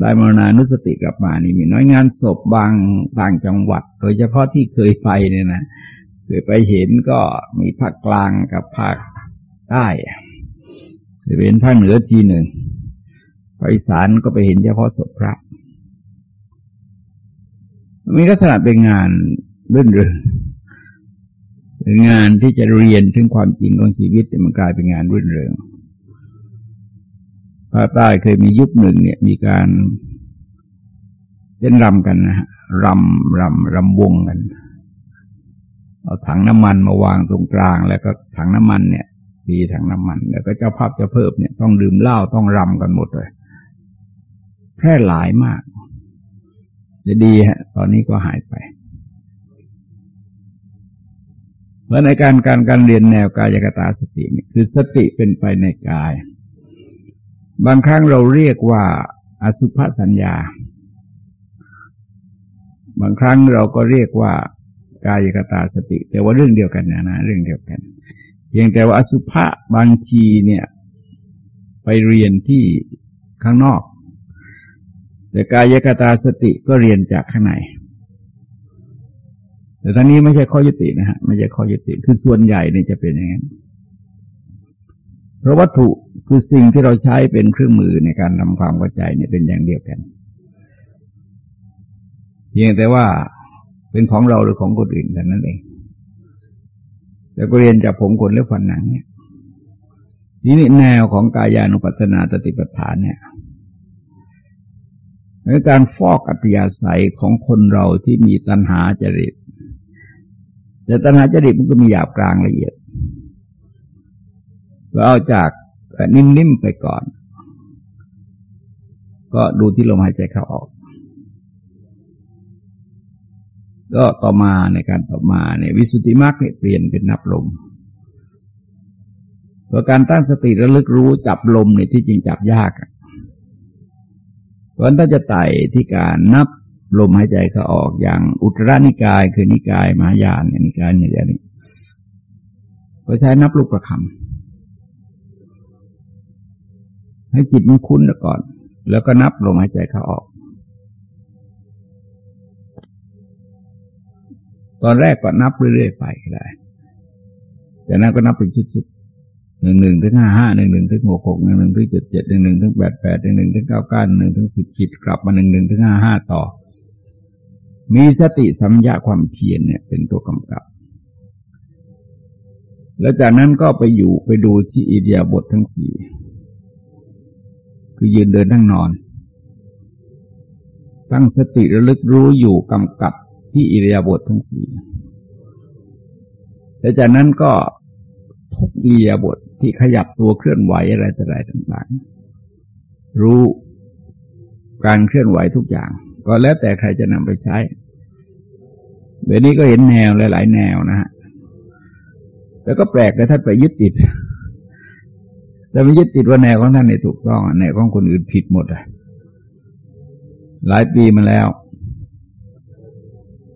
ได้มรณานุสติกลับมานี่มีน้อยงานศพบางต่างจังหวัด โดยเฉพาะที่เคยไปเนี่ยนะเคยไปเห็นก็มีภาคกลางกับภาคใต้ เคยเป็นภาคเหนือทีหนึ่งภาคอีสานก็ไปเห็นเฉพาะศพพระ มีลักษณะเป็นงานเรื่นเริงงานที่จะเรียนถึงความจริงของชีวิตมันกลายเป็นงานรื่นเริงภาคใต้เคยมียุคหนึ่งเนี่ยมีการเต้นรำกันนะรำรำรำวงกัน เอาถังน้ำมันมาวางตรงกลาง แล้วก็ถังน้ำมันเนี่ย ตีถังน้ำมัน แล้วก็เจ้าภาพเจ้าเพิ่มเนี่ยต้องดื่มเหล้าต้องรำกันหมดเลยแพร่หลายมาก จะดีฮะ ตอนนี้ก็หายไป เพราะในการการการเรียนแนวกายกตาสติเนี่ยคือสติเป็นไปในกาย บางครั้งเราเรียกว่าอสุภสัญญา บางครั้งเราก็เรียกว่ากายกตาสติ แต่ว่าเรื่องเดียวกันนะนะเรื่องเดียวกัน เพียงแต่ว่าอสุภะบางทีเนี่ย ไปเรียนที่ข้างนอก แต่กายกตาสติก็เรียนจากข้างใน แต่ทั้งนี้ไม่ใช่ข้อยุตินะฮะไม่ใช่ข้อยุติคือส่วนใหญ่เนี่ยจะเป็นอย่างนั้นเพราะวัตถุคือสิ่งที่เราใช้เป็นเครื่องมือในการทำความเข้าใจเนี่ยเป็นอย่างเดียวกัน เพียงแต่ว่าเป็นของเราหรือของคนอื่นแต่นั้นเอง แต่ก็เรียนจากผมคนเลือกฟันหนังเนี่ยทีนี้แนวของกายานุปัสสนาตติปัฏฐานเนี่ยในการฟอกอัตยาศัยของคนเราที่มีตัณหาจริต แต่ตัณหาจริตมันก็มีหยาบกลางละเอียดเราเอาจากนิ่มๆไปก่อน ก็ดูที่ลมหายใจเข้าออก ก็ต่อมาในการต่อมาเนี่ยวิสุทธิมรรคเนี่ยเปลี่ยนเป็นนับลมเพราะการตั้งสติระลึกรู้จับลมเนี่ยที่จริงจับยากเพราะถ้าจะไต่ที่การนับลมหายใจเข้าออกอย่างอุตรานิกาย คือนิกายมหายานนิกายเหนือนี่ก็ใช้นับลูกประคำให้จิตมันคุ้นก่อน แล้วก็นับลมหายใจเข้าออก ตอนแรกก็นับเรื่อยๆไปก็ได้จากนั้นก็นับเป็นชุดๆหนึ่งหนึ่งถึงห้าห้าหนึ่งหนึ่งถึงหกหกหนึ่งหนึ่งถึงเจ็ดเจ็ดหนึ่งหนึ่งถึงแปดแปดหนึ่งหนึ่งถึงเก้าเก้าหนึ่งถึงสิบจิตกลับมาหนึ่งหนึ่งถึงห้าห้าต่อ มีสติสัมยาความเพียรเนี่ย เป็นตัวกำกับ แล้วจากนั้นก็ไปอยู่ไปดูที่อิเดียบททั้งสี่คือยืนเดินนั่งนอน ตั้งสติระลึกรู้อยู่กำกับ ที่อิริยาบถททั้งสี่แต่จากนั้นก็ทุกอิริยาบถทที่ขยับตัวเคลื่อนไหวอะไรต่อะไรต่างๆ รู้การเคลื่อนไหวทุกอย่าง ก็แล้วแต่ใครจะนำไปใช้ เดี๋ยวนี้ก็เห็นแนวหลาย ๆ แนวนะฮะแต่ก็แปลกเลยท่านไปยึดติด แต่ไม่ยึดติดว่าแนวของท่านในถูกต้องแนวของคนอื่นผิดหมดเลยหลายปีมาแล้ว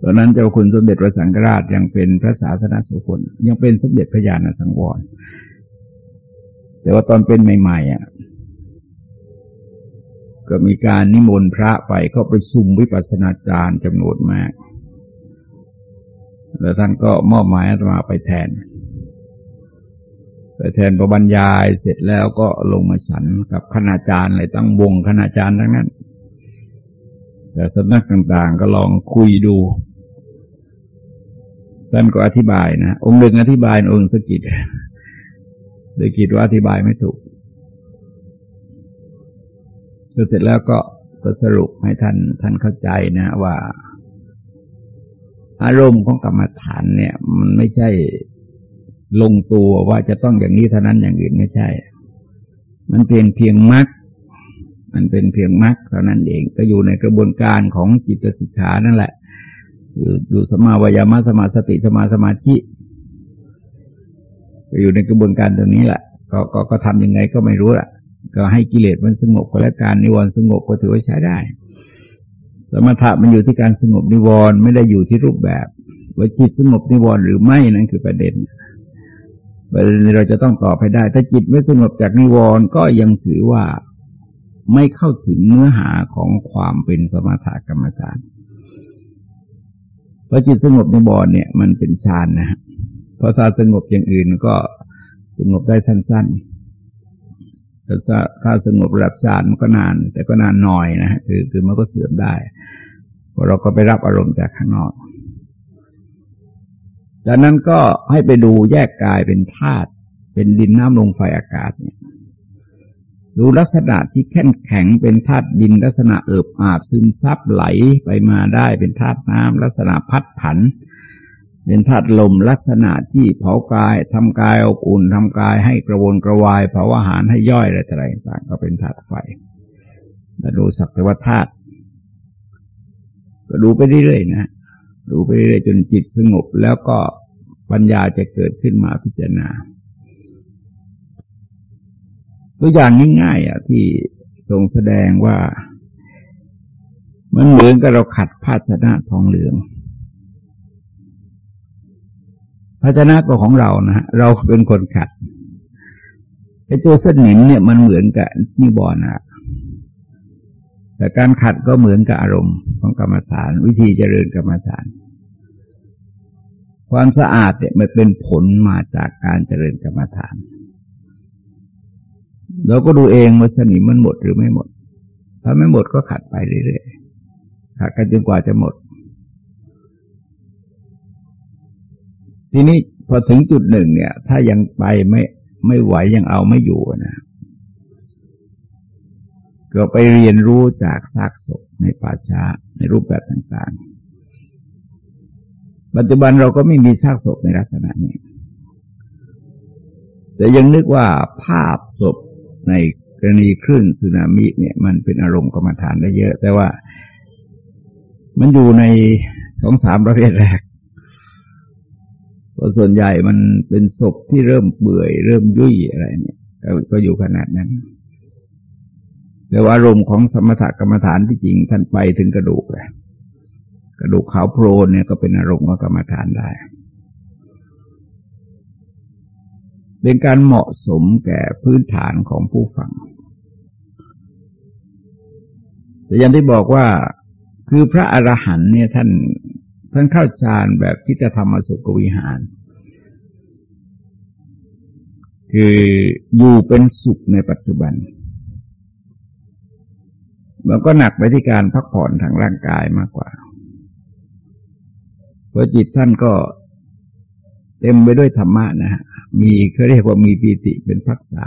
ตอนนั้นเจ้าคุณสมเด็จพระสังฆราชยังเป็นพระศาสนาสุคนยังเป็นสมเด็จพระญาณสังวร แต่ว่าตอนเป็นใหม่ๆอะก็มีการนิมนต์พระไปก็ประชุมวิปัสสนาจารย์จำนวนมาก แล้วท่านก็มอบหมายอาตมาไปแทน ไปแทนประบรรยายเสร็จแล้วก็ลงมาฉันกับคณาจารย์อะไรตั้งวงคณาจารย์ทั้งนั้น แต่สำนักต่างๆก็ลองคุยดู ท่านก็อธิบายนะองค์หนึ่งอธิบายองค์สกิดเลยคิดว่าอธิบายไม่ถูกก็เสร็จแล้วก็ก็สรุปให้ท่านท่านเข้าใจนะว่า อารมณ์ของกรรมฐานเนี่ย มันไม่ใช่ลงตัวว่าจะต้องอย่างนี้เท่านั้นอย่างอื่นไม่ใช่ มันเพียงเพียงมรรคมันเป็นเพียงมรรคเท่านั้นเองก็อยู่ในกระบวนการของจิตสิกขานั่นแหละ อยู่อยู่สมาวยามะสมาสติสมาสมาธิอยู่ในกระบวนการตรงนี้แหละก็ก็ก็ทำยังไงก็ไม่รู้ละก็ให้กิเลสมันสงบก็แล้วการนิวรณ์สงบก็ถือว่าใช้ได้ สมถะมันอยู่ที่การสงบนิวรณ์ไม่ได้อยู่ที่รูปแบบ ว่าจิตสงบนิวรณ์หรือไม่นั่นคือประเด็นประเด็นนี้เราจะต้องตอบให้ได้ ถ้าจิตไม่สงบจากนิวรณ์ก็ยังถือว่าไม่เข้าถึงเนื้อหาของความเป็นสมถะกรรมฐานเพราะจิตสงบในบอนเนี่ย มันเป็นฌานนะฮะเพราะถ้าสงบอย่างอื่นก็สงบได้สั้น ๆ แต่ถ้าสงบระดับฌานมันก็นาน แต่ก็นานหน่อยนะฮะคือคือมันก็เสื่อมได้เพราะเราก็ไปรับอารมณ์จากข้างนอกจากนั้นก็ให้ไปดูแยกกายเป็นธาตุเป็นดินน้ำลมไฟอากาศเนี่ย ดูลักษณะที่แข็งแข็งเป็นธาตุดินลักษณะเอิบอาบซึมซับไหลไปมาได้เป็นธาตุน้ำลักษณะพัดผัน เป็นธาตุลมลักษณะที่เผากายทำกายอบอุ่นทำกายให้กระวนกระวายเผาอาหารให้ย่อยอะไรต่างๆก็เป็นธาตุไฟมาดูสักแต่ว่าธาตุก็ดูไปเรื่อยๆนะดูไปเรื่อยๆจนจิตสงบแล้วก็ปัญญาจะเกิดขึ้นมาพิจารณา ตัวอย่างง่ายๆอะที่ทรงแสดงว่ามันเหมือนกับเราขัดภาชนะทองเหลือง ภาชนะก็ของเรานะเราเป็นคนขัดไอ้ตัวสนิมเนี่ยมันเหมือนกับนิบอนะแต่การขัดก็เหมือนกับอารมณ์ของกรรมฐาน วิธีเจริญกรรมฐาน ความสะอาดเนี่ยมันเป็นผลมาจากการเจริญกรรมฐาน เราก็ดูเองว่าสนิมมันหมดหรือไม่หมด ถ้าไม่หมดก็ขัดไปเรื่อยๆขัดกันจนกว่าจะหมด ทีนี้พอถึงจุดหนึ่งเนี่ย ถ้ายังไปไม่ไม่ไหวยังเอาไม่อยู่นะก็ไปเรียนรู้จากซากศพในป่าช้าในรูปแบบต่างๆ ปัจจุบันเราก็ไม่มีซากศพในลักษณะนี้ แต่ยังนึกว่าภาพศพ ในกรณีคลื่นสึนามิเนี่ยมันเป็นอารมณ์กรรมฐานได้เยอะ แต่ว่ามันอยู่ในสองสามประเภทแรกเพราะส่วนใหญ่มันเป็นศพที่เริ่มเบื่อยเริ่มยุ่ยอะไรเนี่ยก็อยู่ขนาดนั้น แต่ว่าอารมณ์ของสมถกรรมฐานที่จริงท่านไปถึงกระดูกเลยกระดูกขาวโพลนเนี่ยก็เป็นอารมณ์ของกรรมฐานได้ เป็นการเหมาะสมแก่พื้นฐานของผู้ฟัง แต่ยังที่บอกว่าคือพระอรหันต์เนี่ยท่านท่านเข้าฌานแบบที่จะทำมาสุกวิหาร คืออยู่เป็นสุขในปัจจุบัน มันก็หนักไปที่การพักผ่อนทางร่างกายมากกว่า เพราะจิตท่านก็เต็มไปด้วยธรรมะนะฮะ มีเขาเรียกว่ามีปีติเป็นพักษา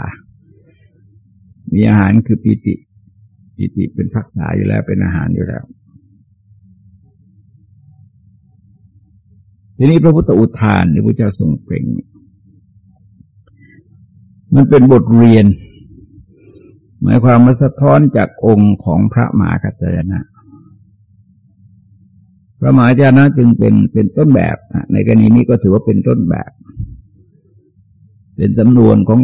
มีอาหารคือปีติ ปีติเป็นพักษาอยู่แล้วเป็นอาหารอยู่แล้ว ทีนี้พระพุทธอุทานที่พระเจ้าทรงเปล่งมันเป็นบทเรียน หมายความมาสะท้อนจากองค์ของพระมหากัจจยนะพระมหากัจจยนะจึงเป็นเป็นต้นแบบในกรณีนี้ก็ถือว่าเป็นต้นแบบ เป็นจำนวนของ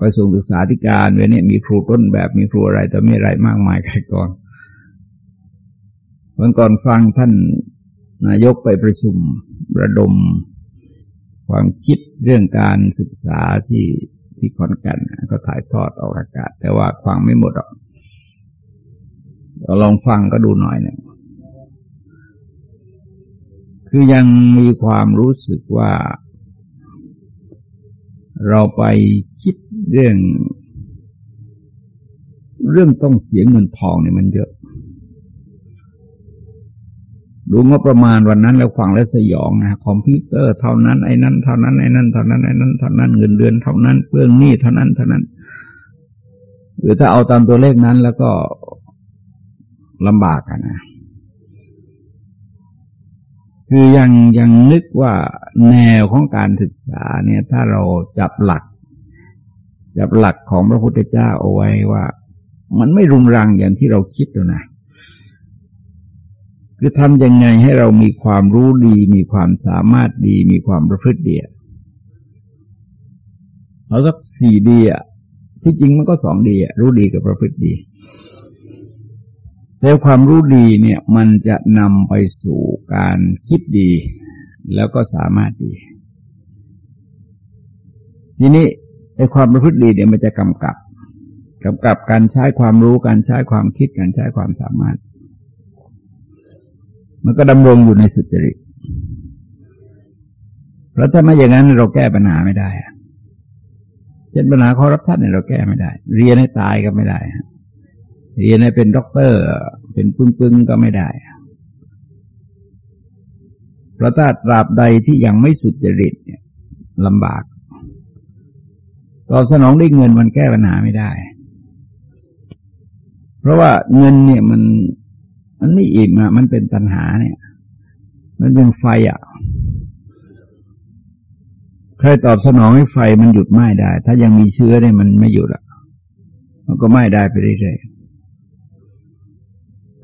กระทรวงศึกษาธิการเว้นี่มีครูต้นแบบมีครูอะไรแต่ไม่อะไรมากมายใครก่อนวันก่อนฟังท่านนายกไปประชุมระดมความคิดเรื่องการศึกษาที่ที่ขอนแก่นก็ถ่ายทอดออกอากาศ แต่ว่าฟังไม่หมดหรอกเราลองฟังก็ดูหน่อยหนึ่งคือยังมีความรู้สึกว่า เราไปคิดเรื่อง เรื่องต้องเสียเงินทองเนี่ยมันเยอะ ดูงบประมาณวันนั้นแล้วฟังแล้วสยองนะคอมพิวเตอร์เท่านั้นไอ้นั้นเท่านั้นไอ้นั้นเท่านั้นไอ้นั้นเท่านั้นเงินเดือนเท่านั้นเรื่องนี้เท่านั้นเท่านั้น หรือถ้าเอาตามตัวเลขนั้นแล้วก็ลำบากกันนะ คือยังยังนึกว่าแนวของการศึกษาเนี่ยถ้าเราจับหลัก จับหลักของพระพุทธเจ้าเอาไว้ว่า มันไม่รุงรังอย่างที่เราคิดแล้วนะคือทำยังไงให้เรามีความรู้ดี มีความสามารถดี มีความประพฤติดีเอาสักสี่ดีอะที่จริงมันก็สองดีอะรู้ดีกับประพฤติดี แต่ความรู้ดีเนี่ยมันจะนำไปสู่การคิดดี แล้วก็สามารถดี ทีนี้ไอ้ความประพฤติดีเนี่ยมันจะกำกับกำกับการใช้ความรู้การใช้ความคิดการใช้ความสามารถ มันก็ดำรงอยู่ในสุจริตเพราะถ้าไม่อย่างนั้นเราแก้ปัญหาไม่ได้เช่นปัญหาคอร์รัปชันเนี่ยเราแก้ไม่ได้ เรียนให้ตายก็ไม่ได้ เรียนให้เป็นด็อกเตอร์ เป็นปึ้งปึงก็ไม่ได้พระถ้าตราบใดที่ยังไม่สุดจริตเนี่ยลำบาก ตอบสนองด้วยเงินมันแก้ปัญหาไม่ได้ เพราะว่าเงินเนี่ยมันมันไม่อิ่มอะ มันเป็นตัณหาเนี่ย มันเป็นไฟอะ ใครตอบสนองให้ไฟมันหยุดไหม้ได้ ถ้ายังมีเชื้อเนี่ยมันไม่หยุดอะ มันก็ไหม้ได้ไปเรื่อยๆ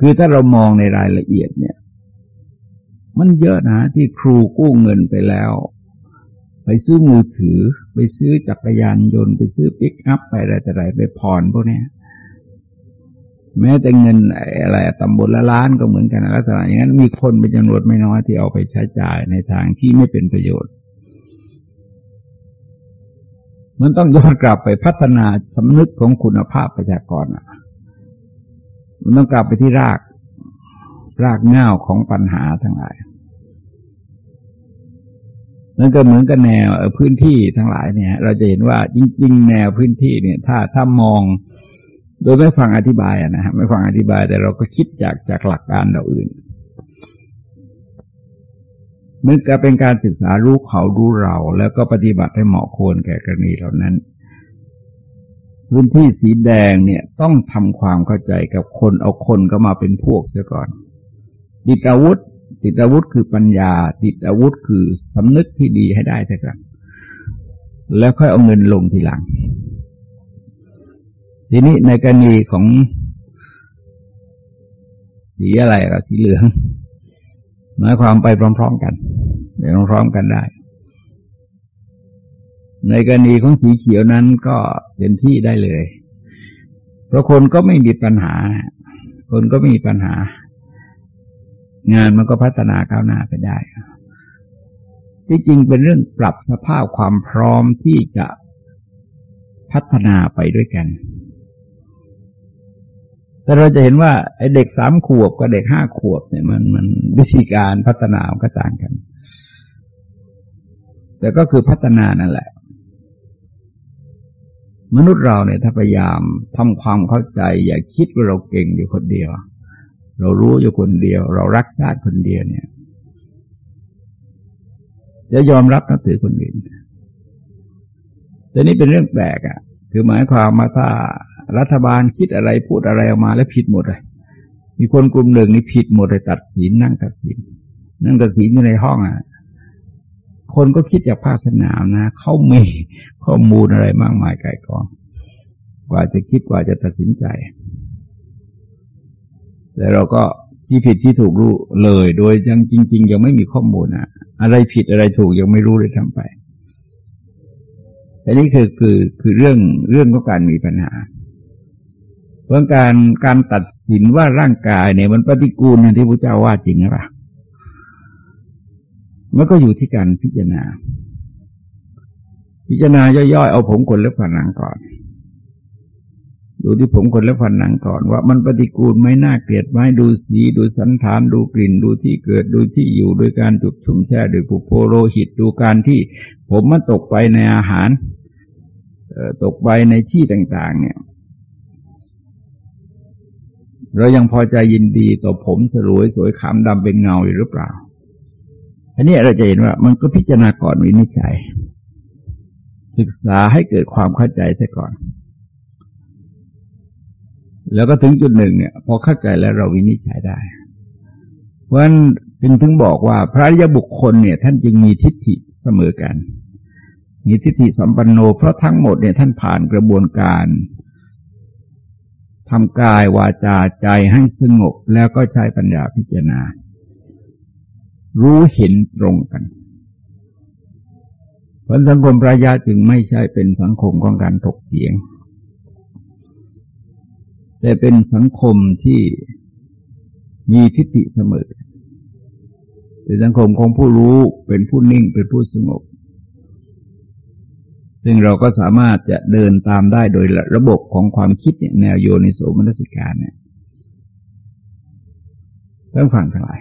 คือถ้าเรามองในรายละเอียดเนี่ย มันเยอะนะที่ครูกู้เงินไปแล้ว ไปซื้อมือถือ ไปซื้อจักรยานยนต์ ไปซื้อปิกอัพไปอะไรแต่ไรไปผ่อนพวกนี้แม้แต่เงินอะไรตำบลละล้านก็เหมือนกันลักษณะอย่างนั้นมีคนเป็นจำนวนไม่น้อยที่เอาไปใช้จ่ายในทางที่ไม่เป็นประโยชน์ มันต้องย้อนกลับไปพัฒนาสำนึกของคุณภาพประชากรอะ มันต้องกลับไปที่ราก รากเง้าของปัญหาทั้งหลายนั่นก็เหมือนกับแนวพื้นที่ทั้งหลายเนี่ย เราจะเห็นว่าจริง ๆ แนวพื้นที่เนี่ย ถ้าถ้ามอง โดยไม่ฟังอธิบายนะฮะไม่ฟังอธิบาย แต่เราก็คิดจากจากหลักการเราอื่นมันก็เป็นการศึกษารู้เขารู้เรา แล้วก็ปฏิบัติให้เหมาะควรแก่กรณีเหล่านั้น พื้นที่สีแดงเนี่ยต้องทำความเข้าใจกับคนเอาคนก็มาเป็นพวกเสียก่อน ติดอาวุธ ติดอาวุธคือปัญญา ติดอาวุธคือสำนึกที่ดีให้ได้เถอะครับแล้วค่อยเอาเงินลงทีหลัง ทีนี้ในกรณีของสีอะไรกับสีเหลืองหมายความไปพร้อม ๆ กันไปพร้อมๆกันได้ ในกรณีของสีเขียวนั้นก็เป็นที่ได้เลย เพราะคนก็ไม่มีปัญหา คนก็ไม่มีปัญหา งานมันก็พัฒนาก้าวหน้าไปได้ ที่จริงเป็นเรื่องปรับสภาพความพร้อมที่จะพัฒนาไปด้วยกัน แต่เราจะเห็นว่าไอ้เด็กสามขวบกับเด็กห้าขวบเนี่ยมันมันวิธีการพัฒนาก็ต่างกันแต่ก็คือพัฒนานั่นแหละ มนุษย์เราเนี่ยถ้าพยายามทำความเข้าใจ อย่าคิดว่าเราเก่งอยู่คนเดียว เรารู้อยู่คนเดียว เรารักชาติคนเดียวเนี่ย จะยอมรับนับถือคนอื่นแต่นี่เป็นเรื่องแปลกอะ่ะคือหมายความมาถ้ารัฐบาลคิดอะไรพูดอะไรออกมาแล้วผิดหมดเลย มีคนกลุ่มหนึ่งนี่ผิดหมดเลยตัดสินนั่งตัดสิน นั่งตัดสินอยู่ในห้องอะ คนก็คิดจากภาคสนามนะเขามีข้อมูลอะไรมากมายไกลกองกว่าจะคิดกว่าจะตัดสินใจ แต่เราก็ที่ผิดที่ถูกรู้เลย โดยยังจริง ๆ ยังไม่มีข้อมูลนะอะไรผิดอะไรถูกยังไม่รู้เลยทำไปอันนี้คือคือคือเรื่องเรื่องของการมีปัญหา เพราะการการตัดสินว่าร่างกายเนี่ยมันปฏิกูลอย่างที่พระเจ้าว่าจริงหรือเปล่า มันก็อยู่ที่การพิจารณา พิจารณาย่อยๆ เอาผมขนและฝันหนังก่อน ดูที่ผมขนและฝันหนังก่อน ว่ามันปฏิกูลไหมน่าเกลียดไหมดูสีดูสันฐาน ดูกลิ่น ดูที่เกิดดูที่อยู่โดยการจุดชุ่มแช่โดยผูโพโลหิตดูการที่ ผมมันตกไปในอาหารตกไปในที่ต่าง ๆ เนี่ยเรายังพอใจยินดีต่อผมสลวยสวยขามดำเป็นเงาอยู่หรือเปล่า อันนี้เราจะเห็นว่ามันก็พิจารณาก่อนวินิจฉัย ศึกษาให้เกิดความเข้าใจซะก่อน แล้วก็ถึงจุดหนึ่งเนี่ยพอเข้าใจแล้วเราวินิจฉัยได้ เพราะฉะนั้นจึงถึงบอกว่าพระยบุคคลเนี่ย ท่านจึงมีทิฏฐิเสมอกัน มีทิฏฐิสัมปันโน เพราะทั้งหมดเนี่ยท่านผ่านกระบวนการทำกายวาจาใจให้สงบแล้วก็ใช้ปัญญาพิจารณา รู้เห็นตรงกันผลสังคมปรายาจึงไม่ใช่เป็นสังคมของการถกเถียง แต่เป็นสังคมที่มีทิฏฐิเสมอเป็นสังคมของผู้รู้เป็นผู้นิ่งเป็นผู้สงบ ซึ่งเราก็สามารถจะเดินตามได้โดยระบบของความคิดเนี่ยแนวโยนิโสมนสิการเนี่ยต้องฟังทั้งหลาย